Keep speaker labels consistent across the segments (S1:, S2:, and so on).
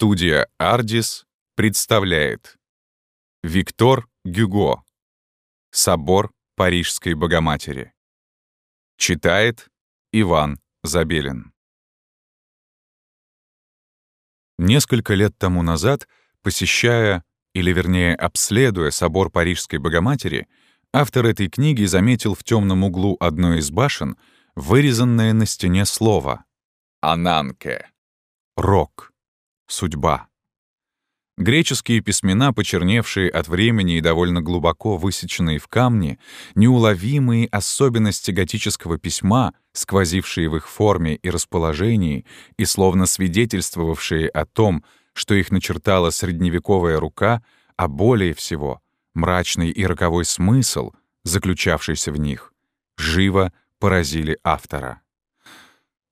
S1: Студия «Ардис» представляет. Виктор Гюго. «Собор Парижской Богоматери» Читает Иван Забелин. Несколько лет тому назад, посещая, или вернее обследуя собор Парижской Богоматери, автор этой книги заметил в темном углу одной из башен вырезанное на стене слово «Ананке» — «рок» судьба. Греческие письмена, почерневшие от времени и довольно глубоко высеченные в камне, неуловимые особенности готического письма, сквозившие в их форме и расположении и словно свидетельствовавшие о том, что их начертала средневековая рука, а более всего — мрачный и роковой смысл, заключавшийся в них, живо поразили автора.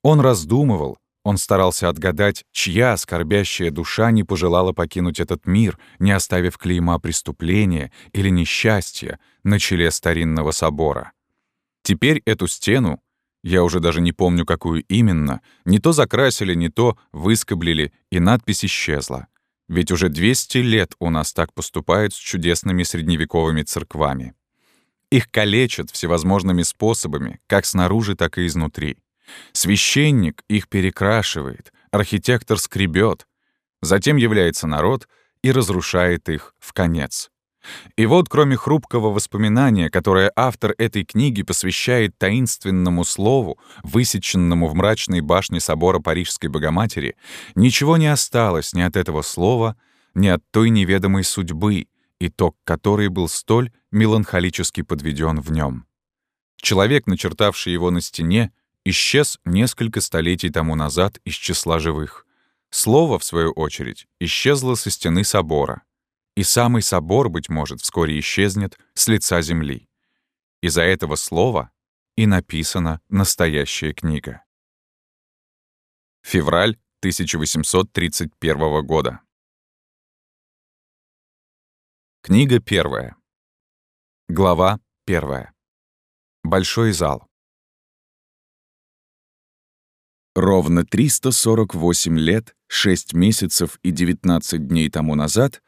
S1: Он раздумывал, он старался отгадать, чья скорбящая душа не пожелала покинуть этот мир, не оставив клейма преступления или несчастья на челе старинного собора. Теперь эту стену, я уже даже не помню, какую именно, не то закрасили, не то выскоблили, и надпись исчезла. Ведь уже 200 лет у нас так поступают с чудесными средневековыми церквами. Их калечат всевозможными способами, как снаружи, так и изнутри. Священник их перекрашивает, архитектор скребет. Затем является народ и разрушает их в конец. И вот, кроме хрупкого воспоминания, которое автор этой книги посвящает таинственному слову, высеченному в мрачной башне собора Парижской Богоматери, ничего не осталось ни от этого слова, ни от той неведомой судьбы, итог которой был столь меланхолически подведен в нем. Человек, начертавший его на стене, исчез несколько столетий тому назад из числа живых. Слово, в свою очередь, исчезло со стены собора. И самый собор, быть может, вскоре исчезнет с лица земли. Из-за этого слова и написана настоящая книга. Февраль 1831 года. Книга первая. Глава первая. Большой зал. Ровно 348 лет, 6 месяцев и 19 дней тому назад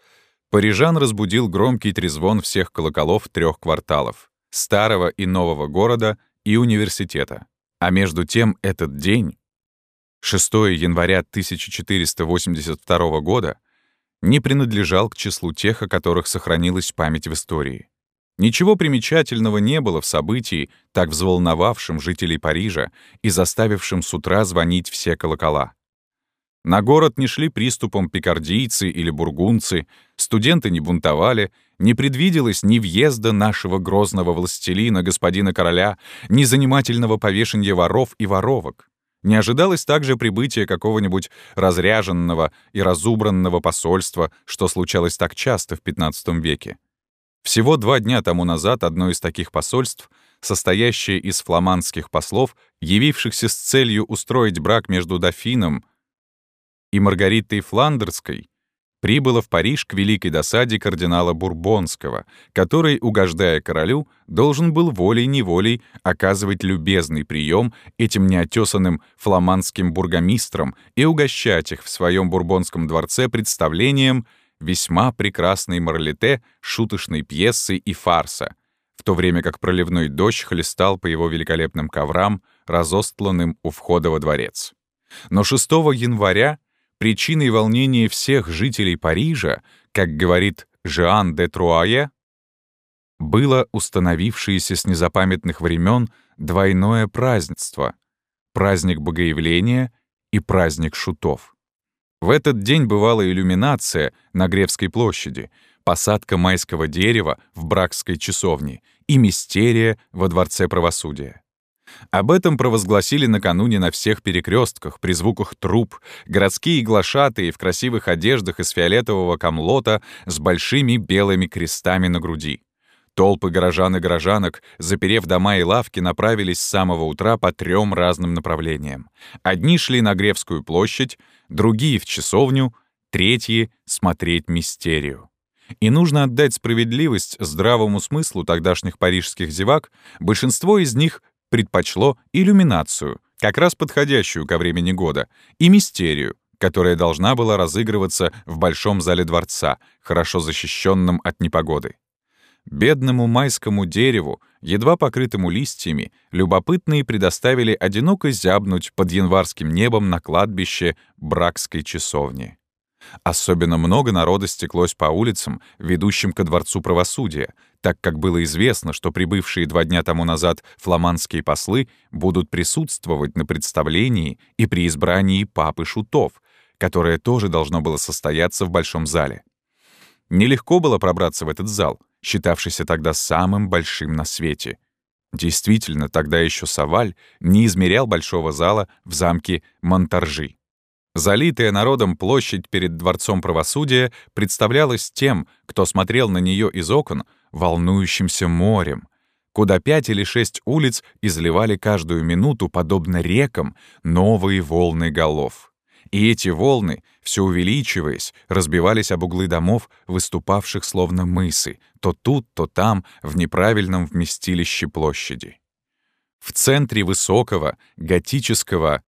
S1: парижан разбудил громкий трезвон всех колоколов трех кварталов — старого и нового города и университета. А между тем этот день, 6 января 1482 года, не принадлежал к числу тех, о которых сохранилась память в истории. Ничего примечательного не было в событии, так взволновавшем жителей Парижа и заставившем с утра звонить все колокола. На город не шли приступом пикардийцы или бургунцы, студенты не бунтовали, не предвиделось ни въезда нашего грозного властелина, господина короля, ни занимательного повешения воров и воровок. Не ожидалось также прибытия какого-нибудь разряженного и разубранного посольства, что случалось так часто в XV веке. Всего два дня тому назад одно из таких посольств, состоящее из фламандских послов, явившихся с целью устроить брак между дофином и Маргаритой Фландерской, прибыло в Париж к великой досаде кардинала Бурбонского, который, угождая королю, должен был волей-неволей оказывать любезный прием этим неотесанным фламандским бургомистрам и угощать их в своем бурбонском дворце представлением — весьма прекрасной марлите, шуточной пьесы и фарса, в то время как проливной дождь хлестал по его великолепным коврам, разостланным у входа во дворец. Но 6 января причиной волнения всех жителей Парижа, как говорит Жан де Труае, было установившееся с незапамятных времен двойное празднество — праздник Богоявления и праздник Шутов. В этот день бывала иллюминация на Гревской площади, посадка майского дерева в Бракской часовне и мистерия во Дворце правосудия. Об этом провозгласили накануне на всех перекрестках, при звуках труб, городские глашатые в красивых одеждах из фиолетового камлота с большими белыми крестами на груди. Толпы горожан и горожанок, заперев дома и лавки, направились с самого утра по трем разным направлениям. Одни шли на Гревскую площадь, другие — в часовню, третьи — смотреть мистерию. И нужно отдать справедливость здравому смыслу тогдашних парижских зевак, большинство из них предпочло иллюминацию, как раз подходящую ко времени года, и мистерию, которая должна была разыгрываться в большом зале дворца, хорошо защищенном от непогоды. Бедному майскому дереву, едва покрытому листьями, любопытные предоставили одиноко зябнуть под январским небом на кладбище Бракской часовни. Особенно много народа стеклось по улицам, ведущим ко Дворцу правосудия, так как было известно, что прибывшие два дня тому назад фламандские послы будут присутствовать на представлении и при избрании папы Шутов, которое тоже должно было состояться в большом зале. Нелегко было пробраться в этот зал, считавшийся тогда самым большим на свете. Действительно, тогда еще Саваль не измерял большого зала в замке Монтаржи. Залитая народом площадь перед Дворцом правосудия представлялась тем, кто смотрел на нее из окон, волнующимся морем, куда пять или шесть улиц изливали каждую минуту, подобно рекам, новые волны голов. И эти волны, все увеличиваясь, разбивались об углы домов, выступавших словно мысы, то тут, то там, в неправильном вместилище площади. В центре высокого, готического,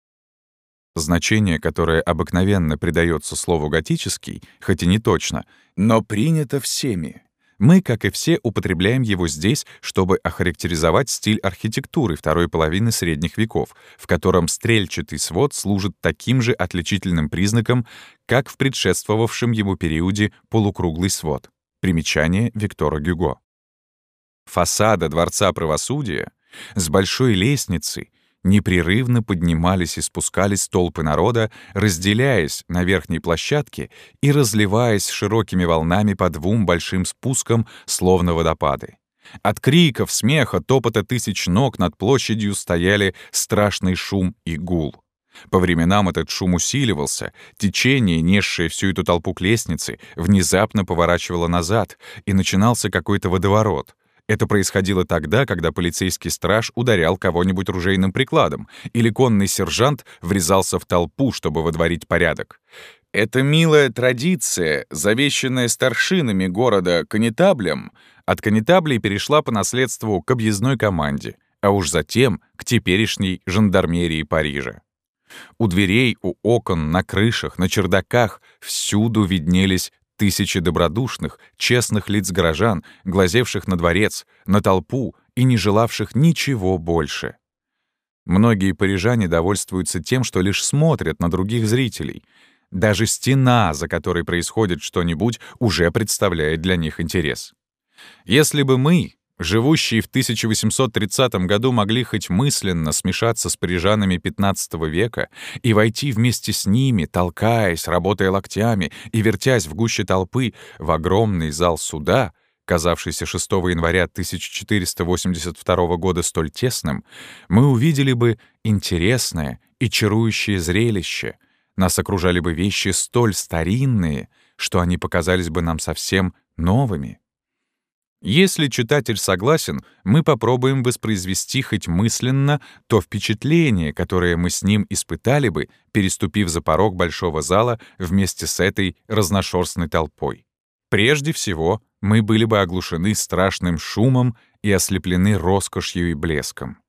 S1: Значение, которое обыкновенно придается слову «готический», хоть и не точно, но принято всеми. Мы, как и все, употребляем его здесь, чтобы охарактеризовать стиль архитектуры второй половины средних веков, в котором стрельчатый свод служит таким же отличительным признаком, как в предшествовавшем ему периоде полукруглый свод. Примечание Виктора Гюго. Фасада Дворца правосудия с большой лестницей непрерывно поднимались и спускались толпы народа, разделяясь на верхней площадке и разливаясь широкими волнами по двум большим спускам, словно водопады. От криков, смеха, топота тысяч ног над площадью стояли страшный шум и гул. По временам этот шум усиливался, течение, несшее всю эту толпу к лестнице, внезапно поворачивало назад, и начинался какой-то водоворот. Это происходило тогда, когда полицейский страж ударял кого-нибудь ружейным прикладом, или конный сержант врезался в толпу, чтобы водворить порядок. Эта милая традиция, завещанная старшинами города канетаблем, от канетаблей перешла по наследству к объездной команде, а уж затем к теперешней жандармерии Парижа. У дверей, у окон, на крышах, на чердаках всюду виднелись Тысячи добродушных, честных лиц горожан, глазевших на дворец, на толпу и не желавших ничего больше. Многие парижане довольствуются тем, что лишь смотрят на других зрителей. Даже стена, за которой происходит что-нибудь, уже представляет для них интерес. Если бы мы, живущие в 1830 году, могли хоть мысленно смешаться с парижанами XV века и войти вместе с ними, толкаясь, работая локтями и вертясь в гуще толпы в огромный зал суда, казавшийся 6 января 1482 года столь тесным, мы увидели бы интересное и чарующее зрелище. Нас окружали бы вещи столь старинные, что они показались бы нам совсем новыми. Если читатель согласен, мы попробуем воспроизвести хоть мысленно то впечатление, которое мы с ним испытали бы, переступив за порог большого зала вместе с этой разношерстной толпой. Прежде всего, мы были бы оглушены страшным шумом и ослеплены роскошью и блеском.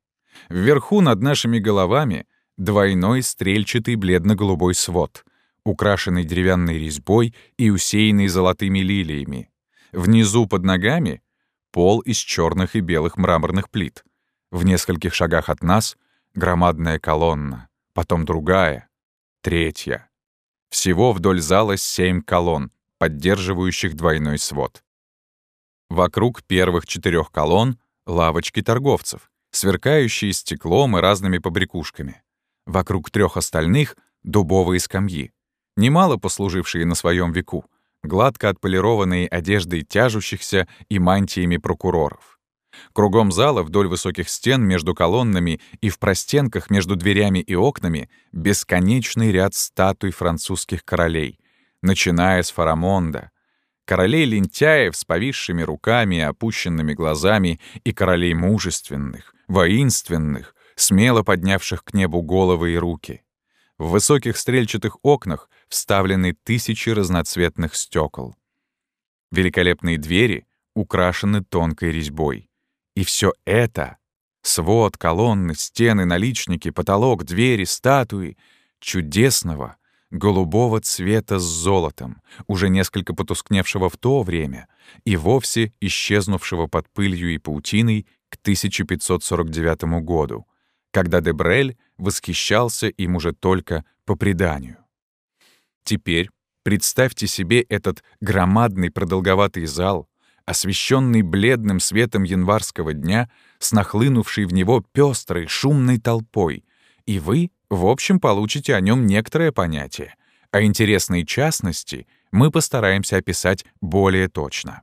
S1: Вверху над нашими головами двойной стрельчатый бледно-голубой свод, украшенный деревянной резьбой и усеянный золотыми лилиями, Внизу под ногами — пол из черных и белых мраморных плит. В нескольких шагах от нас — громадная колонна, потом другая, третья. Всего вдоль зала семь колонн, поддерживающих двойной свод. Вокруг первых четырех колонн — лавочки торговцев, сверкающие стеклом и разными побрякушками. Вокруг трех остальных — дубовые скамьи, немало послужившие на своем веку, гладко отполированные одеждой тяжущихся и мантиями прокуроров. Кругом зала вдоль высоких стен между колоннами и в простенках между дверями и окнами бесконечный ряд статуй французских королей, начиная с Фарамонда, королей лентяев с повисшими руками и опущенными глазами и королей мужественных, воинственных, смело поднявших к небу головы и руки. В высоких стрельчатых окнах вставлены тысячи разноцветных стекол. Великолепные двери украшены тонкой резьбой. И все это — свод, колонны, стены, наличники, потолок, двери, статуи — чудесного, голубого цвета с золотом, уже несколько потускневшего в то время и вовсе исчезнувшего под пылью и паутиной к 1549 году, когда Дебрель восхищался им уже только по преданию. Теперь представьте себе этот громадный продолговатый зал, освещенный бледным светом январского дня, с нахлынувшей в него пестрой, шумной толпой, и вы, в общем, получите о нем некоторое понятие, а интересные частности мы постараемся описать более точно.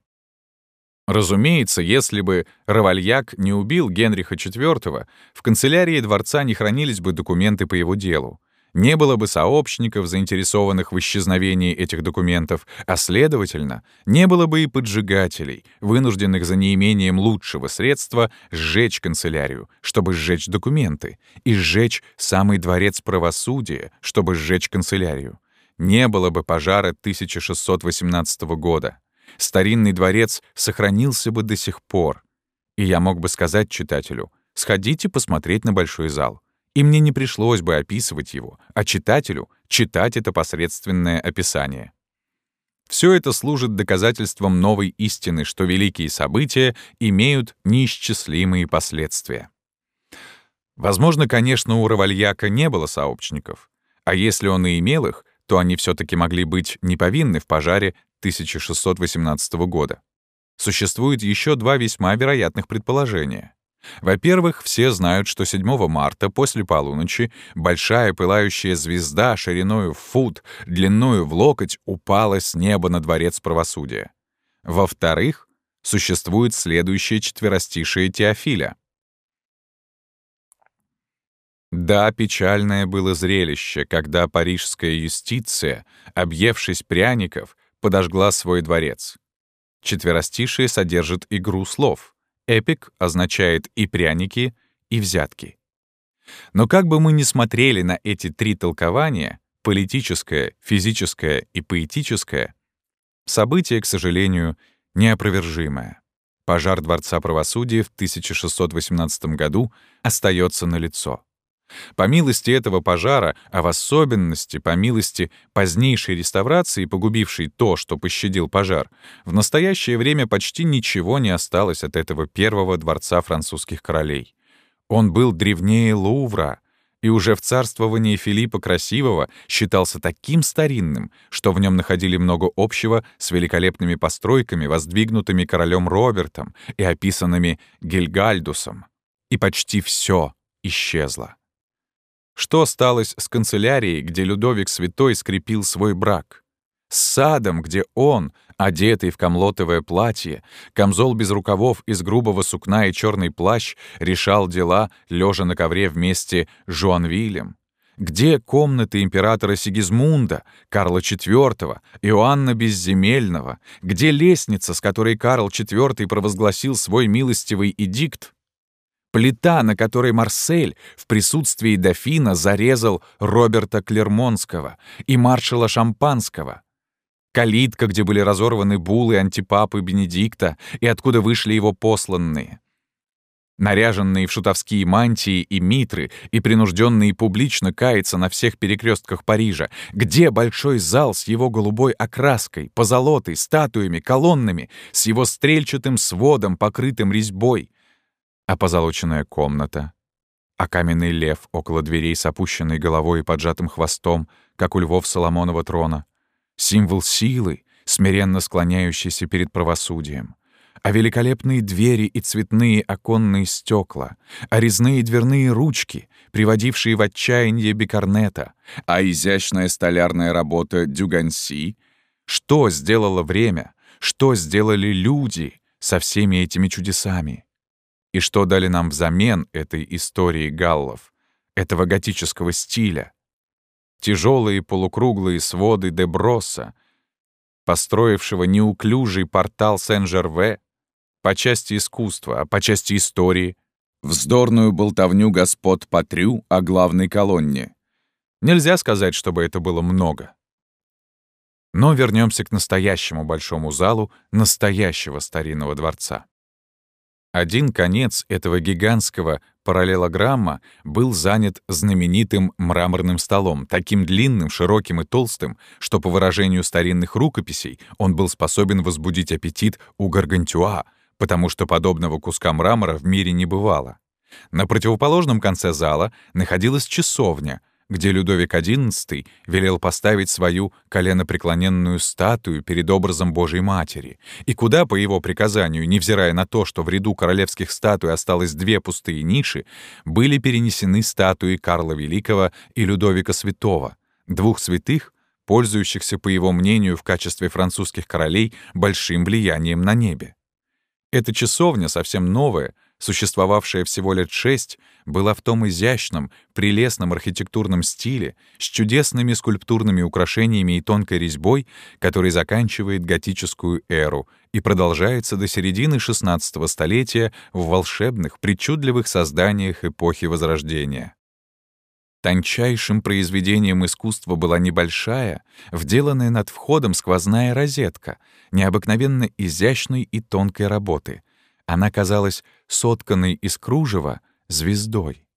S1: Разумеется, если бы Равальяк не убил Генриха IV, в канцелярии дворца не хранились бы документы по его делу. Не было бы сообщников, заинтересованных в исчезновении этих документов, а, следовательно, не было бы и поджигателей, вынужденных за неимением лучшего средства сжечь канцелярию, чтобы сжечь документы, и сжечь самый дворец правосудия, чтобы сжечь канцелярию. Не было бы пожара 1618 года старинный дворец сохранился бы до сих пор. И я мог бы сказать читателю, сходите посмотреть на большой зал. И мне не пришлось бы описывать его, а читателю читать это посредственное описание. Все это служит доказательством новой истины, что великие события имеют неисчислимые последствия. Возможно, конечно, у Равальяка не было сообщников, а если он и имел их, то они все таки могли быть неповинны в пожаре 1618 года. Существует еще два весьма вероятных предположения. Во-первых, все знают, что 7 марта после полуночи большая пылающая звезда шириною в фут, длиною в локоть упала с неба на дворец правосудия. Во-вторых, существует следующее четверостишее Теофиля. Да, печальное было зрелище, когда парижская юстиция, объевшись пряников, подожгла свой дворец. Четверостишие содержит игру слов. Эпик означает и пряники, и взятки. Но как бы мы ни смотрели на эти три толкования — политическое, физическое и поэтическое — событие, к сожалению, неопровержимое. Пожар Дворца правосудия в 1618 году остается налицо. По милости этого пожара, а в особенности по милости позднейшей реставрации, погубившей то, что пощадил пожар, в настоящее время почти ничего не осталось от этого первого дворца французских королей. Он был древнее Лувра, и уже в царствовании Филиппа Красивого считался таким старинным, что в нем находили много общего с великолепными постройками, воздвигнутыми королем Робертом и описанными Гильгальдусом. И почти все исчезло. Что осталось с канцелярией, где Людовик Святой скрепил свой брак? С садом, где он, одетый в комлотовое платье, камзол без рукавов из грубого сукна и черный плащ, решал дела, лежа на ковре вместе с Жуанвилем? Где комнаты императора Сигизмунда, Карла IV, Иоанна Безземельного? Где лестница, с которой Карл IV провозгласил свой милостивый эдикт? Плита, на которой Марсель в присутствии дофина зарезал Роберта Клермонского и маршала Шампанского. Калитка, где были разорваны булы антипапы Бенедикта и откуда вышли его посланные. Наряженные в шутовские мантии и митры и принужденные публично каяться на всех перекрестках Парижа, где большой зал с его голубой окраской, позолотой, статуями, колоннами, с его стрельчатым сводом, покрытым резьбой, а позолоченная комната, а каменный лев около дверей с опущенной головой и поджатым хвостом, как у львов Соломонова трона, символ силы, смиренно склоняющийся перед правосудием, а великолепные двери и цветные оконные стекла, а резные дверные ручки, приводившие в отчаяние бикарнета, а изящная столярная работа Дюганси, что сделало время, что сделали люди со всеми этими чудесами? И что дали нам взамен этой истории галлов, этого готического стиля? Тяжелые полукруглые своды Деброса, построившего неуклюжий портал Сен-Жерве, по части искусства, а по части истории, вздорную болтовню господ Патрю о главной колонне. Нельзя сказать, чтобы это было много. Но вернемся к настоящему большому залу настоящего старинного дворца. Один конец этого гигантского параллелограмма был занят знаменитым мраморным столом, таким длинным, широким и толстым, что, по выражению старинных рукописей, он был способен возбудить аппетит у гаргантюа, потому что подобного куска мрамора в мире не бывало. На противоположном конце зала находилась часовня, где Людовик XI велел поставить свою коленопреклоненную статую перед образом Божьей Матери, и куда, по его приказанию, невзирая на то, что в ряду королевских статуй осталось две пустые ниши, были перенесены статуи Карла Великого и Людовика Святого, двух святых, пользующихся, по его мнению, в качестве французских королей большим влиянием на небе. Эта часовня, совсем новая, существовавшая всего лет шесть, была в том изящном, прелестном архитектурном стиле, с чудесными скульптурными украшениями и тонкой резьбой, который заканчивает готическую эру и продолжается до середины XVI столетия в волшебных, причудливых созданиях эпохи Возрождения. Тончайшим произведением искусства была небольшая, вделанная над входом сквозная розетка, необыкновенно изящной и тонкой работы. Она казалась сотканной из кружева звездой.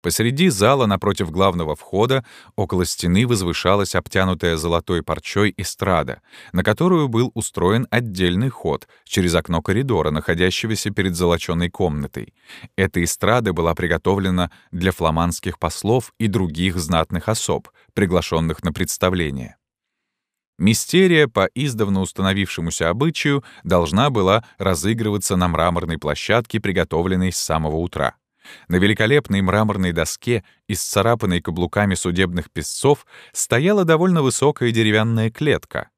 S1: Посреди зала, напротив главного входа, около стены возвышалась обтянутая золотой парчой эстрада, на которую был устроен отдельный ход через окно коридора, находящегося перед золочёной комнатой. Эта эстрада была приготовлена для фламандских послов и других знатных особ, приглашенных на представление. Мистерия, по издавна установившемуся обычаю, должна была разыгрываться на мраморной площадке, приготовленной с самого утра. На великолепной мраморной доске, исцарапанной каблуками судебных песцов, стояла довольно высокая деревянная клетка.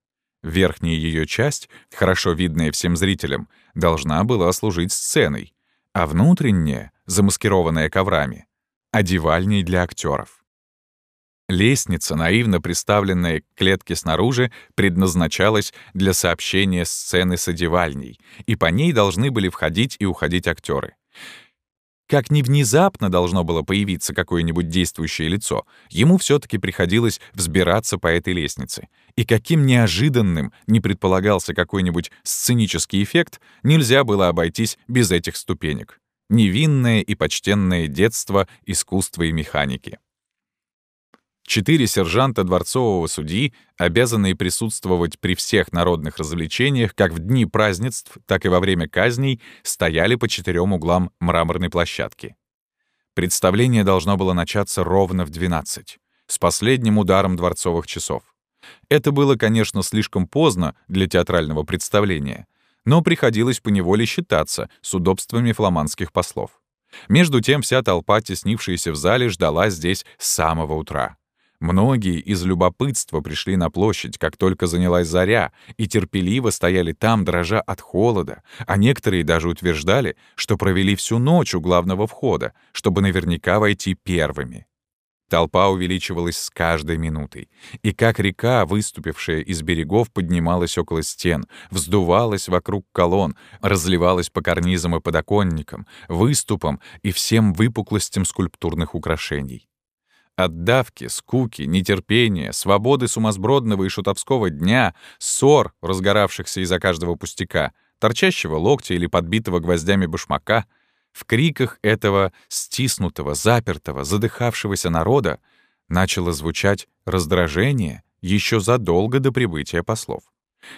S1: Верхняя ее часть, хорошо видная всем зрителям, должна была служить сценой, а внутренняя, замаскированная коврами, — одевальней для актеров. Лестница, наивно приставленная к клетке снаружи, предназначалась для сообщения сцены с одевальней, и по ней должны были входить и уходить актеры. Как ни внезапно должно было появиться какое-нибудь действующее лицо, ему все таки приходилось взбираться по этой лестнице. И каким неожиданным не предполагался какой-нибудь сценический эффект, нельзя было обойтись без этих ступенек. Невинное и почтенное детство искусства и механики. Четыре сержанта дворцового судьи, обязанные присутствовать при всех народных развлечениях как в дни празднеств, так и во время казней, стояли по четырем углам мраморной площадки. Представление должно было начаться ровно в 12, с последним ударом дворцовых часов. Это было, конечно, слишком поздно для театрального представления, но приходилось поневоле считаться с удобствами фламандских послов. Между тем вся толпа, теснившаяся в зале, ждала здесь с самого утра. Многие из любопытства пришли на площадь, как только занялась заря, и терпеливо стояли там, дрожа от холода, а некоторые даже утверждали, что провели всю ночь у главного входа, чтобы наверняка войти первыми. Толпа увеличивалась с каждой минутой, и как река, выступившая из берегов, поднималась около стен, вздувалась вокруг колонн, разливалась по карнизам и подоконникам, выступам и всем выпуклостям скульптурных украшений. От давки, скуки, нетерпения, свободы сумасбродного и шутовского дня, ссор, разгоравшихся из-за каждого пустяка, торчащего локтя или подбитого гвоздями башмака, в криках этого стиснутого, запертого, задыхавшегося народа начало звучать раздражение еще задолго до прибытия послов.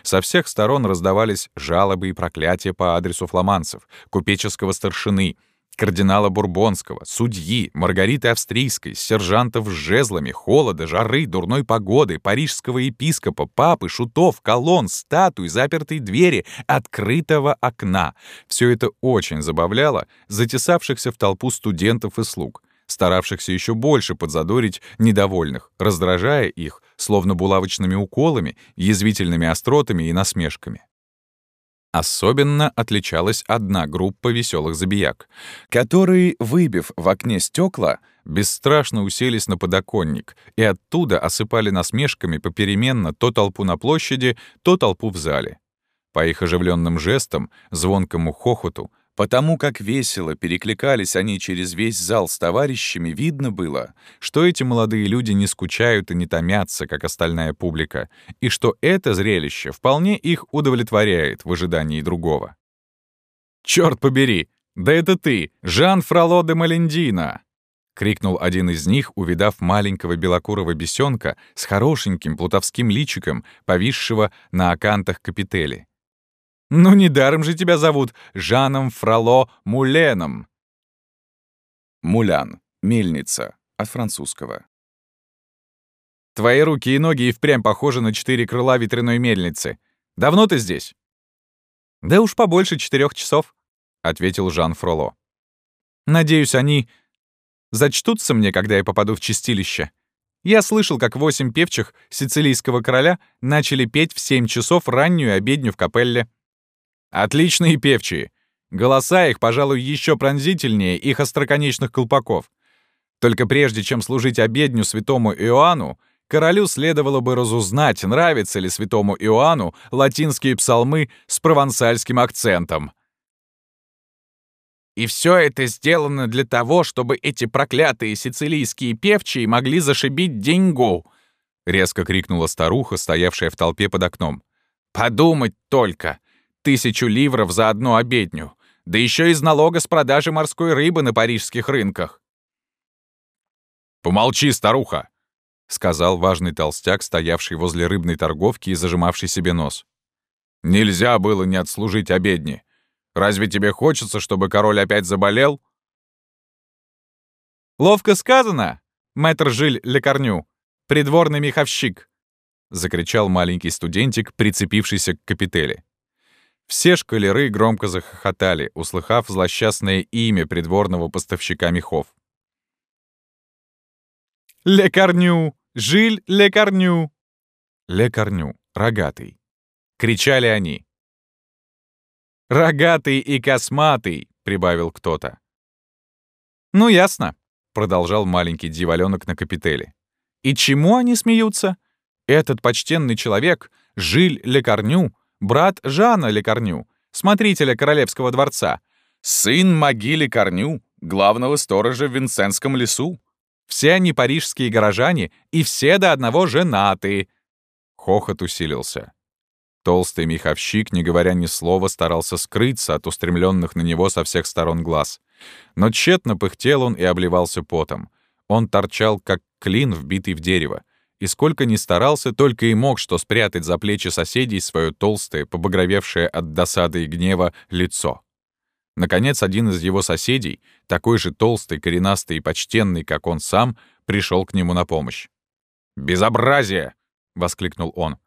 S1: Со всех сторон раздавались жалобы и проклятия по адресу фламанцев, купеческого старшины — кардинала Бурбонского, судьи, Маргариты Австрийской, сержантов с жезлами, холода, жары, дурной погоды, парижского епископа, папы, шутов, колонн, статуй, запертой двери, открытого окна. Все это очень забавляло затесавшихся в толпу студентов и слуг, старавшихся еще больше подзадорить недовольных, раздражая их, словно булавочными уколами, язвительными остротами и насмешками. Особенно отличалась одна группа веселых забияк, которые, выбив в окне стекла, бесстрашно уселись на подоконник и оттуда осыпали насмешками попеременно то толпу на площади, то толпу в зале. По их оживленным жестам, звонкому хохоту, Потому как весело перекликались они через весь зал с товарищами, видно было, что эти молодые люди не скучают и не томятся, как остальная публика, и что это зрелище вполне их удовлетворяет в ожидании другого. «Чёрт побери!» — Да это ты, Жан Фроло де Малендина!» — крикнул один из них, увидав маленького белокурого бесенка с хорошеньким плутовским личиком, повисшего на акантах капители. «Ну, недаром же тебя зовут Жаном Фроло Муленом!» Мулян. Мельница. От французского. «Твои руки и ноги и впрямь похожи на четыре крыла ветряной мельницы. Давно ты здесь?» «Да уж побольше четырех часов», — ответил Жан Фроло. «Надеюсь, они зачтутся мне, когда я попаду в чистилище. Я слышал, как восемь певчих сицилийского короля начали петь в семь часов раннюю обедню в капелле. Отличные певчие. Голоса их, пожалуй, еще пронзительнее их остроконечных колпаков. Только прежде, чем служить обедню святому Иоанну, королю следовало бы разузнать, нравятся ли святому Иоанну латинские псалмы с провансальским акцентом. И все это сделано для того, чтобы эти проклятые сицилийские певчие могли зашибить деньгу, резко крикнула старуха, стоявшая в толпе под окном. Подумать только! Тысячу ливров за одну обедню, да еще из налога с продажи морской рыбы на парижских рынках. «Помолчи, старуха!» — сказал важный толстяк, стоявший возле рыбной торговки и зажимавший себе нос. «Нельзя было не отслужить обедни. Разве тебе хочется, чтобы король опять заболел?» «Ловко сказано, мэтр Жиль Лекарню, придворный меховщик!» — закричал маленький студентик, прицепившийся к капители. Все шкалеры громко захохотали, услыхав злосчастное имя придворного поставщика мехов. «Лекарню! Жиль Лекарню!» «Лекарню! Рогатый!» — кричали они. «Рогатый и косматый!» — прибавил кто-то. «Ну, ясно», — продолжал маленький дьяволёнок на капителе. «И чему они смеются? Этот почтенный человек, Жиль Лекарню, брат Жана Лекарню, смотрителя королевского дворца, сын могили Корню, главного сторожа в Винсентском лесу. Все они парижские горожане, и все до одного женаты». Хохот усилился. Толстый меховщик, не говоря ни слова, старался скрыться от устремленных на него со всех сторон глаз. Но тщетно пыхтел он и обливался потом. Он торчал, как клин, вбитый в дерево. И сколько ни старался, только и мог что спрятать за плечи соседей свое толстое, побагровевшее от досады и гнева лицо. Наконец, один из его соседей, такой же толстый, коренастый и почтенный, как он сам, пришел к нему на помощь. «Безобразие!» — воскликнул он.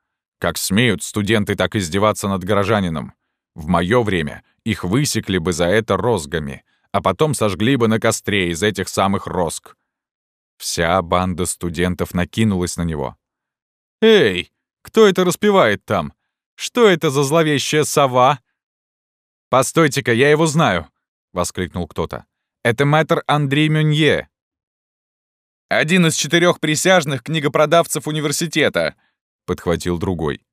S1: Как смеют студенты так издеваться над горожанином? В мое время их высекли бы за это розгами, а потом сожгли бы на костре из этих самых розг. Вся банда студентов накинулась на него. «Эй, кто это распевает там? Что это за зловещая сова?» «Постойте-ка, я его знаю!» — воскликнул кто-то. «Это мэтр Андрей Мюнье». «Один из четырех присяжных книгопродавцев университета», — подхватил другой.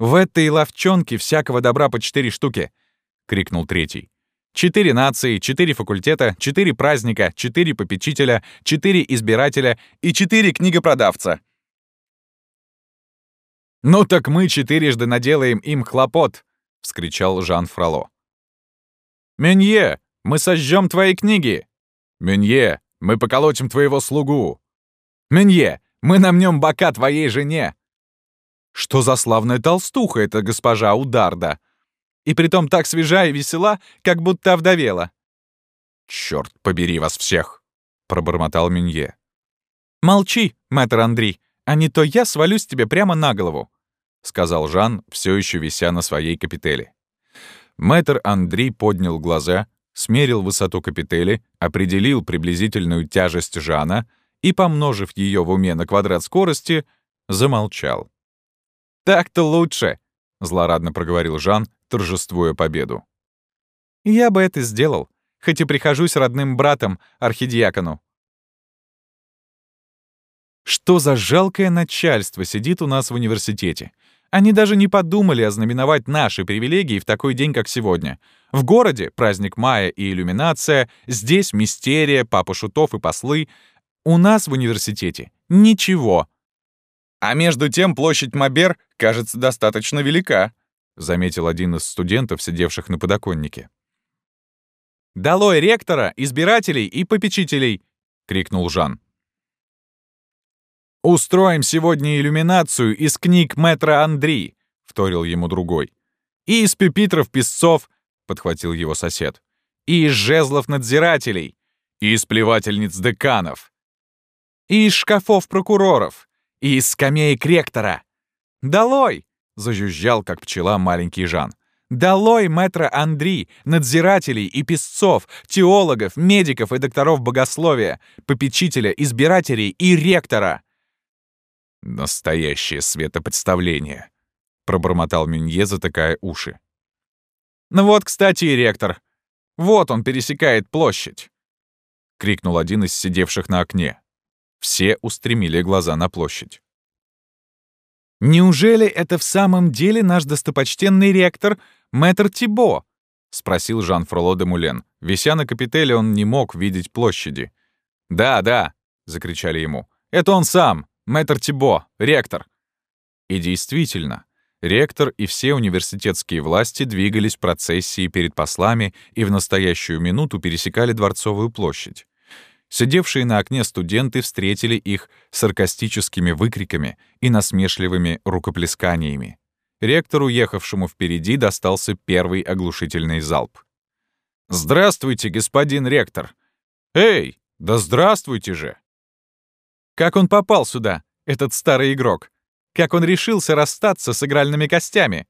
S1: «В этой ловчонке всякого добра по четыре штуки!» — крикнул третий. «Четыре нации, четыре факультета, четыре праздника, четыре попечителя, четыре избирателя и четыре книгопродавца!» «Ну так мы четырежды наделаем им хлопот!» — вскричал Жан Фроло. «Менье, мы сожжем твои книги!» «Менье, мы поколотим твоего слугу!» «Менье, мы намнем бока твоей жене!» Что за славная толстуха эта госпожа Ударда? И притом так свежа и весела, как будто овдовела. «Чёрт побери вас всех!» — пробормотал Минье. «Молчи, мэтр Андрей, а не то я свалюсь тебе прямо на голову», — сказал Жан, все еще вися на своей капители. Мэтр Андрей поднял глаза, смерил высоту капители, определил приблизительную тяжесть Жана и, помножив ее в уме на квадрат скорости, замолчал. «Так-то лучше», — злорадно проговорил Жан, торжествуя победу. «Я бы это сделал, хоть и прихожусь родным братом, архидиакону». Что за жалкое начальство сидит у нас в университете? Они даже не подумали ознаменовать наши привилегии в такой день, как сегодня. В городе праздник мая и иллюминация, здесь мистерия, папа шутов и послы. У нас в университете ничего. А между тем площадь Мабер кажется достаточно велика», — заметил один из студентов, сидевших на подоконнике. Долой ректора, избирателей и попечителей!» — крикнул Жан. «Устроим сегодня иллюминацию из книг мэтра Андри», — вторил ему другой. «И из пепитров-песцов», — подхватил его сосед. «И из жезлов надзирателей, и из плевательниц деканов, и из шкафов прокуроров, и из скамеек ректора. Долой!» — зажужжал, как пчела, маленький Жан. «Долой мэтра Андри, надзирателей и песцов, теологов, медиков и докторов богословия, попечителя, избирателей и ректора!» «Настоящее светопредставление», — пробормотал Мюнье, затыкая уши. «Ну вот, кстати, и ректор. Вот он пересекает площадь!» — крикнул один из сидевших на окне. Все устремили глаза на площадь. «Неужели это в самом деле наш достопочтенный ректор, мэтр Тибо?» — спросил Жан-Фроло де Мулен. Вися на капителе, он не мог видеть площади. «Да, да!» — закричали ему. «Это он сам, мэтр Тибо, ректор!» И действительно, ректор и все университетские власти двигались в процессии перед послами и в настоящую минуту пересекали Дворцовую площадь. Сидевшие на окне студенты встретили их саркастическими выкриками и насмешливыми рукоплесканиями. Ректору, ехавшему впереди, достался первый оглушительный залп. «Здравствуйте, господин ректор!» «Эй, да здравствуйте же!» Как он попал сюда, этот старый игрок? Как он решился расстаться с игральными костями?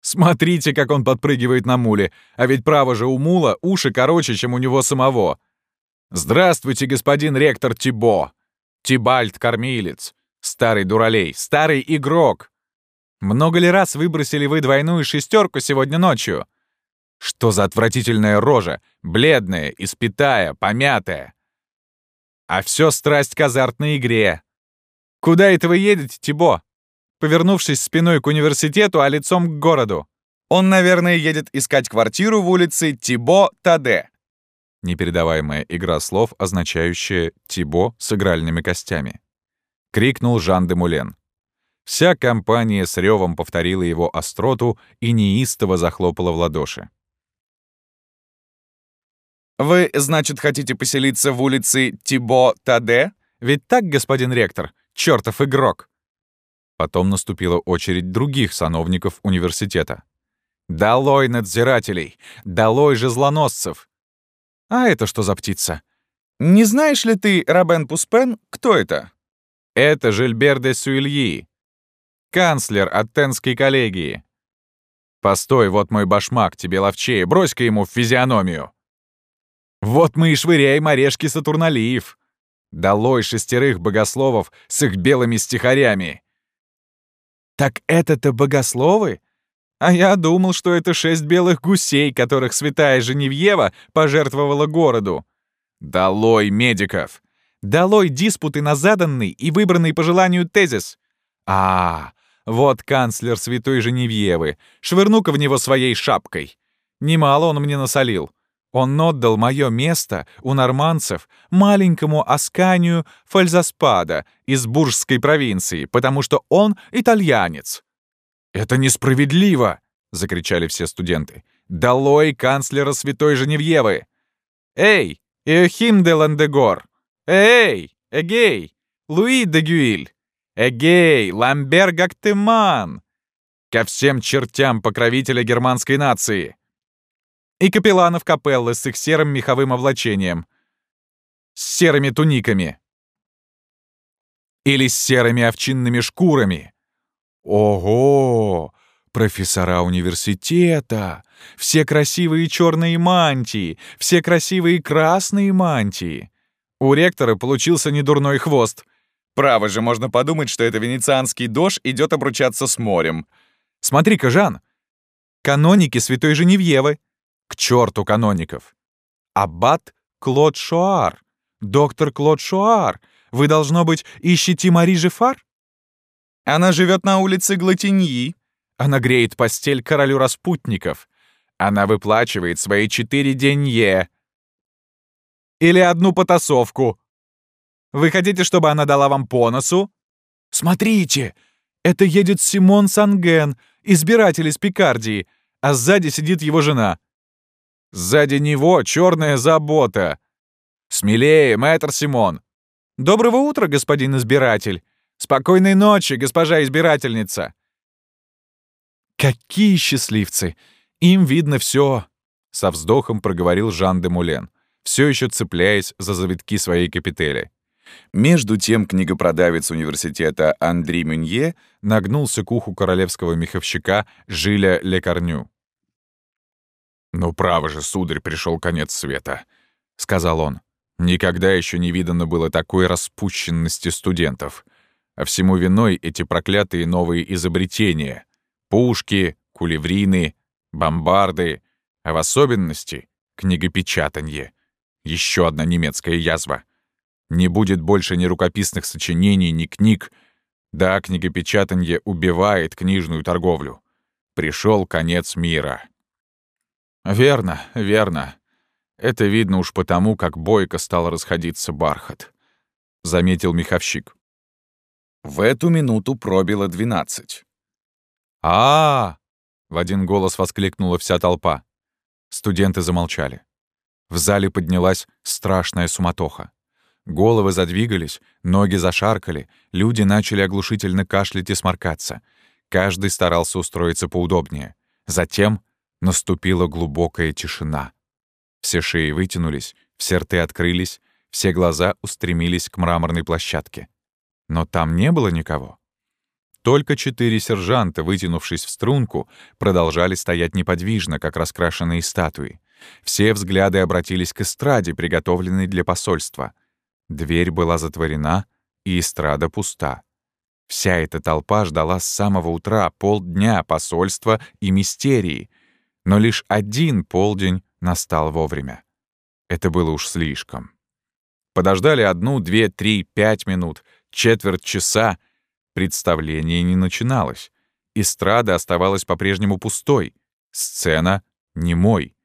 S1: Смотрите, как он подпрыгивает на муле, а ведь право же у мула уши короче, чем у него самого. «Здравствуйте, господин ректор Тибо! Тибальт-кормилец! Старый дуралей! Старый игрок! Много ли раз выбросили вы двойную шестерку сегодня ночью? Что за отвратительная рожа, бледная, испитая, помятая? А все страсть к азартной игре. Куда это вы едете, Тибо? Повернувшись спиной к университету, а лицом к городу. Он, наверное, едет искать квартиру в улице Тибо Таде непередаваемая игра слов, означающая «Тибо с игральными костями». Крикнул Жан де Мулен. Вся компания с ревом повторила его остроту и неистово захлопала в ладоши. «Вы, значит, хотите поселиться в улице Тибо-Таде? Ведь так, господин ректор? Чёртов игрок!» Потом наступила очередь других сановников университета. «Долой надзирателей! Долой же злоносцев! «А это что за птица?» «Не знаешь ли ты, Рабен Пуспен, кто это?» «Это Жильбер де Сюильи, канцлер Аттенской коллегии». «Постой, вот мой башмак, тебе ловчее, брось-ка ему в физиономию». «Вот мы и швыряем орешки Сатурналиев». Долой шестерых богословов с их белыми стихарями. «Так это-то богословы?» А я думал, что это шесть белых гусей, которых святая Женевьева пожертвовала городу. Долой медиков! Долой диспуты на заданный и выбранный по желанию тезис! А, вот канцлер святой Женевьевы. Швырну-ка в него своей шапкой. Немало он мне насолил. Он отдал мое место у норманцев маленькому Асканию Фальзаспада из Буржской провинции, потому что он итальянец. «Это несправедливо!» — закричали все студенты. «Долой канцлера Святой Женевьевы!» «Эй, Иохим де Ландегор! Эй, эгей, Луи де Гюиль! Эгей, Ламбер Гактеман! Ко всем чертям покровителя германской нации!» И капелланов капеллы с их серым меховым облачением. С серыми туниками. Или с серыми овчинными шкурами. Ого! Профессора университета! Все красивые черные мантии! Все красивые красные мантии! У ректора получился недурной хвост. Право же, можно подумать, что это венецианский дождь идет обручаться с морем. Смотри-ка, Жан! Каноники Святой Женевьевы. К черту каноников! Аббат Клод Шуар. Доктор Клод Шуар. Вы, должно быть, ищете Мари Жефар? Она живет на улице Глатиньи. Она греет постель королю распутников. Она выплачивает свои четыре денье. Или одну потасовку. Вы хотите, чтобы она дала вам по носу? Смотрите, это едет Симон Санген, избиратель из Пикардии, а сзади сидит его жена. Сзади него черная забота. Смелее, мэтр Симон. Доброго утра, господин избиратель. Спокойной ночи, госпожа избирательница. Какие счастливцы! Им видно все. Со вздохом проговорил Жан де Мулен, все еще цепляясь за завитки своей капители. Между тем книгопродавец университета Андри Мюнье нагнулся к уху королевского меховщика Жиля Лекарню. «Ну, право же, сударь, пришел конец света», — сказал он. «Никогда еще не видано было такой распущенности студентов. А всему виной эти проклятые новые изобретения. Пушки, кулеврины, бомбарды, а в особенности — книгопечатанье. Еще одна немецкая язва. Не будет больше ни рукописных сочинений, ни книг. Да, книгопечатанье убивает книжную торговлю. Пришел конец мира. Верно, верно. Это видно уж потому, как бойко стал расходиться бархат. Заметил меховщик. В эту минуту пробило двенадцать. а, -а, -а в один голос воскликнула вся толпа. Студенты замолчали. В зале поднялась страшная суматоха. Головы задвигались, ноги зашаркали, люди начали оглушительно кашлять и сморкаться. Каждый старался устроиться поудобнее. Затем наступила глубокая тишина. Все шеи вытянулись, все рты открылись, все глаза устремились к мраморной площадке. Но там не было никого. Только четыре сержанта, вытянувшись в струнку, продолжали стоять неподвижно, как раскрашенные статуи. Все взгляды обратились к эстраде, приготовленной для посольства — Дверь была затворена, и эстрада пуста. Вся эта толпа ждала с самого утра полдня посольства и мистерии, но лишь один полдень настал вовремя. Это было уж слишком. Подождали одну, две, три, пять минут, четверть часа. Представление не начиналось. Эстрада оставалась по-прежнему пустой. Сцена — немой.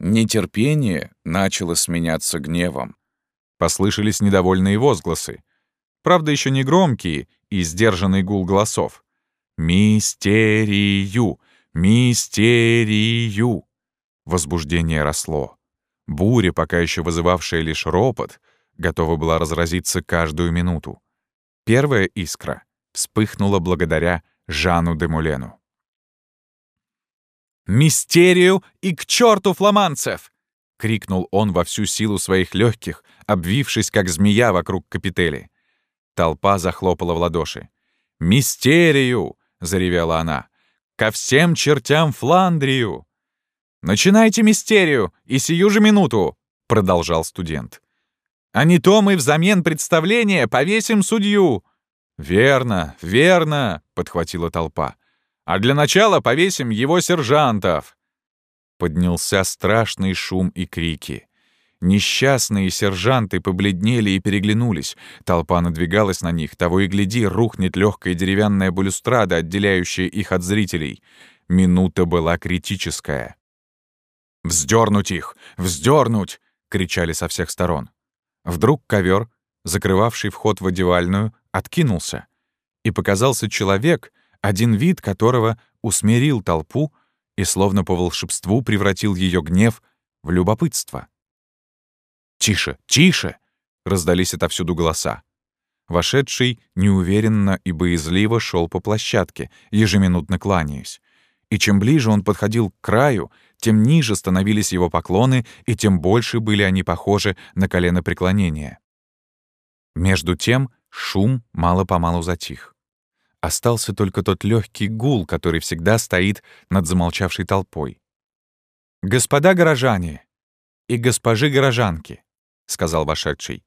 S1: Нетерпение начало сменяться гневом. Послышались недовольные возгласы. Правда, еще не громкие и сдержанный гул голосов. «Мистерию! Мистерию!» Возбуждение росло. Буря, пока еще вызывавшая лишь ропот, готова была разразиться каждую минуту. Первая искра вспыхнула благодаря Жану де Мулену. «Мистерию и к черту фламанцев!» — крикнул он во всю силу своих легких, обвившись, как змея вокруг капители. Толпа захлопала в ладоши. «Мистерию!» — заревела она. «Ко всем чертям Фландрию!» «Начинайте мистерию, и сию же минуту!» — продолжал студент. «А не то мы взамен представления повесим судью!» «Верно, верно!» — подхватила толпа. «А для начала повесим его сержантов!» Поднялся страшный шум и крики. Несчастные сержанты побледнели и переглянулись. Толпа надвигалась на них, того и гляди, рухнет легкая деревянная балюстрада, отделяющая их от зрителей. Минута была критическая. «Вздернуть их! Вздернуть!» — кричали со всех сторон. Вдруг ковер, закрывавший вход в одевальную, откинулся, и показался человек, один вид которого усмирил толпу, и словно по волшебству превратил ее гнев в любопытство. «Тише! Тише!» — раздались отовсюду голоса. Вошедший неуверенно и боязливо шел по площадке, ежеминутно кланяясь. И чем ближе он подходил к краю, тем ниже становились его поклоны, и тем больше были они похожи на колено преклонения. Между тем шум мало-помалу затих. Остался только тот легкий гул, который всегда стоит над замолчавшей толпой. «Господа горожане и госпожи горожанки», — сказал вошедший,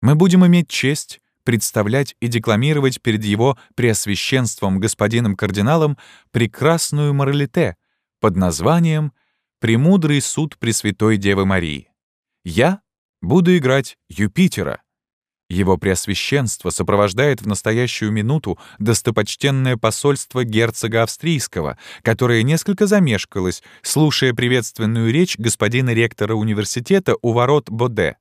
S1: «мы будем иметь честь представлять и декламировать перед его преосвященством господином кардиналом прекрасную моралите под названием «Премудрый суд Пресвятой Девы Марии». Я буду играть Юпитера, его Преосвященство сопровождает в настоящую минуту достопочтенное посольство герцога австрийского, которое несколько замешкалось, слушая приветственную речь господина ректора университета у ворот Боде.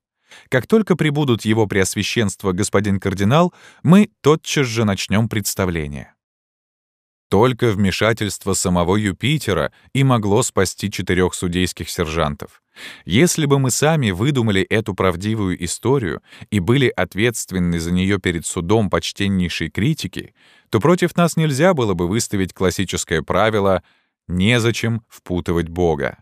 S1: Как только прибудут его Преосвященство господин кардинал, мы тотчас же начнем представление. Только вмешательство самого Юпитера и могло спасти четырех судейских сержантов. Если бы мы сами выдумали эту правдивую историю и были ответственны за нее перед судом почтеннейшей критики, то против нас нельзя было бы выставить классическое правило «незачем впутывать Бога».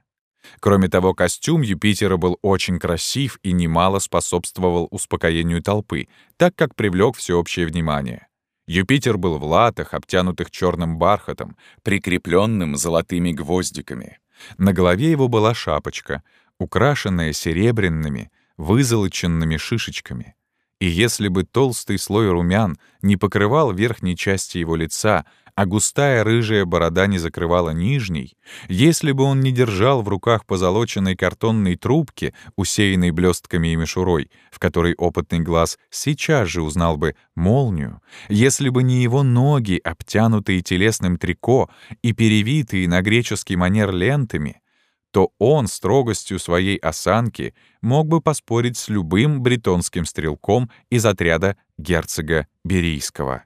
S1: Кроме того, костюм Юпитера был очень красив и немало способствовал успокоению толпы, так как привлек всеобщее внимание. Юпитер был в латах, обтянутых черным бархатом, прикрепленным золотыми гвоздиками. На голове его была шапочка, украшенная серебряными, вызолоченными шишечками. И если бы толстый слой румян не покрывал верхней части его лица, а густая рыжая борода не закрывала нижней, если бы он не держал в руках позолоченной картонной трубки, усеянной блестками и мишурой, в которой опытный глаз сейчас же узнал бы молнию, если бы не его ноги, обтянутые телесным трико и перевитые на греческий манер лентами, то он строгостью своей осанки мог бы поспорить с любым бретонским стрелком из отряда герцога Берийского.